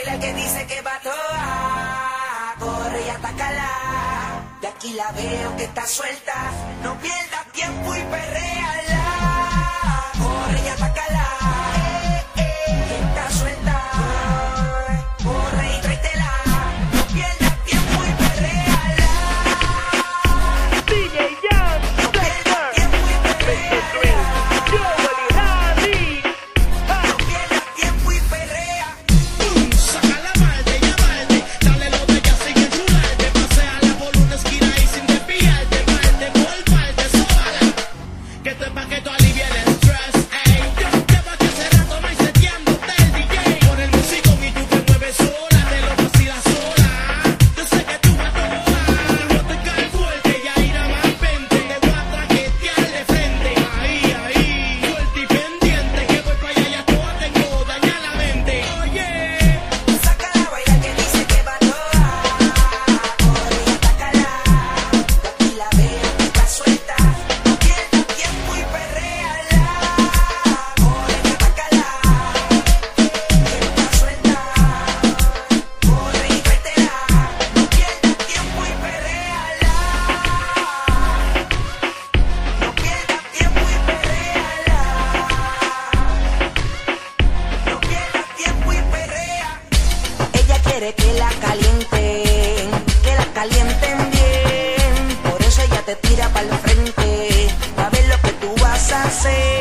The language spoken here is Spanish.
baila el que dice que va toa. Corre y atacala. De aquí la veo que está suelta. No pierdas tiempo y perréala. Corre y atacala. quiere que la calienten, que la calienten bien. Por eso ella te tira para el frente, a ver lo que tú vas a hacer.